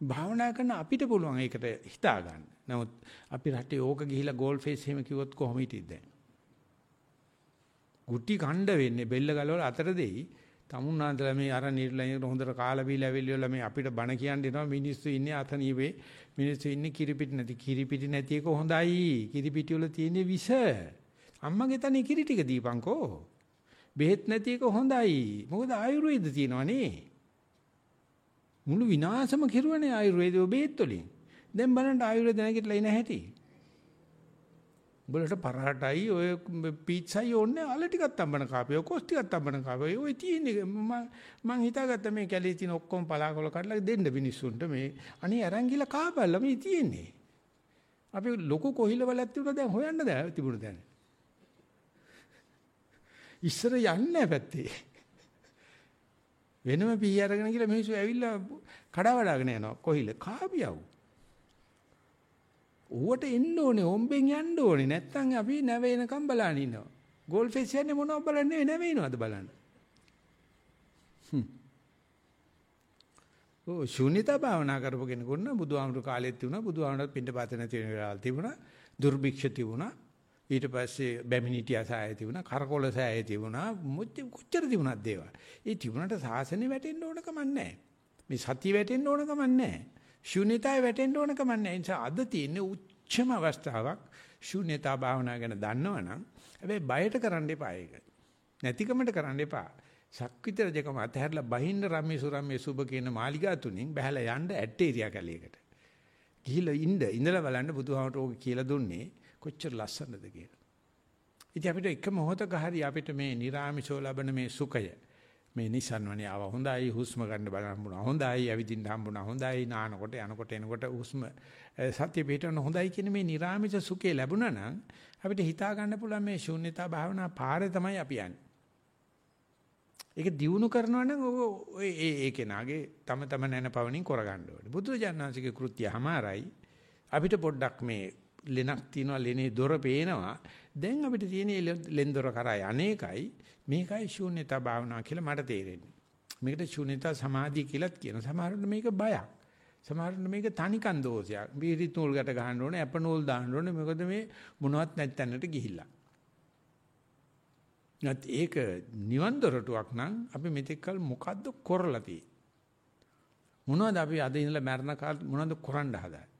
භාවනා කරන අපිට පුළුවන් ඒකට හිතා ගන්න. නමුත් අපි රටේ ඕක ගිහිලා ගෝල් ෆේස් එහෙම කිව්වොත් කොහොම හිටියද දැන්? ගුටි කණ්ඩ වෙන්නේ බෙල්ල ගලවලා අතර දෙයි. තමුන්නාන්දලා මේ අර නිර්ලයෙන් හොඳට කාලා බීලා ඇවිල්ලා මේ අපිට බණ කියන්න එනවා මිනිස්සු ඉන්නේ අතනීවේ මිනිස්සු ඉන්නේ කිරිපිටි නැති කිරිපිටි නැති එක හොඳයි. කිරිපිටි වල තියෙන විස. අම්මගේ තනේ කිරි ටික දීපන්කෝ. බෙහෙත් නැති එක හොඳයි. මොකද ආයුර්වේද තියෙනවනේ. මුළු විනාශම කෙරුවනේ ආයුර්වේදයේ බේත් වලින්. දැන් බලන්න ආයුර්වේද නැගිටලා ඉන හැටි. උඹලට පරාටයි ඔය පීට්සයි ඕනේ අල ටිකක් තම්බන කාපේ කොස් ටිකක් තම්බන කාපේ ඔය තියෙන්නේ මම මං හිතාගත්තා මේ කැලේ තියෙන ඔක්කොම පලාකොල කඩලා දෙන්න මිනිස්සුන්ට මේ අනේ අරන් ගිහලා කාපල්ලා මේ තියෙන්නේ අපි ලොකු කොහිල වලක් තිබුණා දැන් හොයන්න දැන් තිබුණා දැන් ඉස්සර යන්නේ පැත්තේ වෙනම පී අරගෙන ගිහලා මිනිස්සු ඇවිල්ලා කඩා වඩාගෙන යනවා කොහිල. කාපියව. ඌවට එන්න ඕනේ හොම්බෙන් යන්න ඕනේ. නැත්තම් අපි නැව එනකම් බලන්න ඉන්නවා. ගෝල් ෆේස් යන්නේ මොනවද බලන්නේ? නැව එනවද බලන්න. ඔව් ශුන්‍යතා භාවනා කරපු කෙනෙකුට බුදුහාමුදුරු කාලෙත් තිබුණා. බුදුහාමුදුරුත් පිට පාත නැති වෙන වෙලාවල් තිබුණා. දුර්භික්ෂ තිබුණා. ඊට පස්සේ බැමිණිටියා සෑය තිබුණා, කරකොල සෑය තිබුණා, මුත්‍ය කොච්චර තිබුණාද දේවල්. ඒ තිබුණට සාසනේ වැටෙන්න ඕන කමක් නැහැ. මේ සතිය වැටෙන්න ඕන කමක් නැහැ. ශුන්‍යතාවය වැටෙන්න ඕන කමක් නැහැ. ඒ නිසා අද තියෙන උච්චම අවස්ථාවක් ශුන්‍යතා භාවනා ගැන දන්නවනම් හැබැයි බයට කරන්න එපා ඒක. නැතිකමට කරන්න එපා. සක්විත රජකම අතහැරලා බහින්න රම්මිසුරම් මේ සුබ කියන මාලිගා තුنين බහැලා යන්න ඇට්ටේරියා කැලේකට. ගිහිල්ලා ඉන්න ඉඳලා බලන්න බුදුහාමට ඕක කියලා දුන්නේ. කොච්චර ලස්සනද කියලා. ඉතින් අපිට එක මොහොතක හරි අපිට මේ නිර්ාමිෂෝ ලබන මේ සුඛය මේ නිසන්වනේ ආව හොඳයි හුස්ම ගන්න බලම්බුණා හොඳයි ඇවිදින්න හම්බුණා හොඳයි නානකොට යනකොට එනකොට හුස්ම සත්‍ය පිටවන හොඳයි කියන මේ නිර්ාමිෂ සුඛේ ලැබුණා නම් අපිට හිතා ගන්න පුළුවන් මේ ශූන්‍යතා භාවනා පාරේ තමයි අපි යන්නේ. ඒක දියුණු කරනවා නම් ඔය ඒ ඒ කෙනාගේ තම තම නැනපවණින් කරගන්න ඕනේ. බුදුරජාණන් වහන්සේගේ කෘත්‍යය හමාරයි. අපිට පොඩ්ඩක් මේ ලෙනක් තියනවා ලෙනේ දොර පේනවා. දැන් අපිට තියෙන ලෙන් දොර කරා අනේකයි මේකයි ශූන්‍යතා භාවනා කියලා මට තේරෙන්නේ. මේකට ශූන්‍යතා සමාධිය කියලාත් කියන. සමහරවිට මේක බයක්. සමහරවිට මේක තනිකන් දෝෂයක්. බීරි නූල් ගැට ගහන්න ඕනේ, අප නූල් දාන්න ඕනේ. මොකද මේ මොනවත් නැත්තැනට ගිහිල්ලා. නැත් ඒක නිවන් දොරටුවක් නම් අපි මෙතෙක් කල මොකද්ද කරලා තියෙන්නේ? මොනවද අපි අද ඉඳලා මරණ කාල මොනවද කරන්න හදාන්නේ?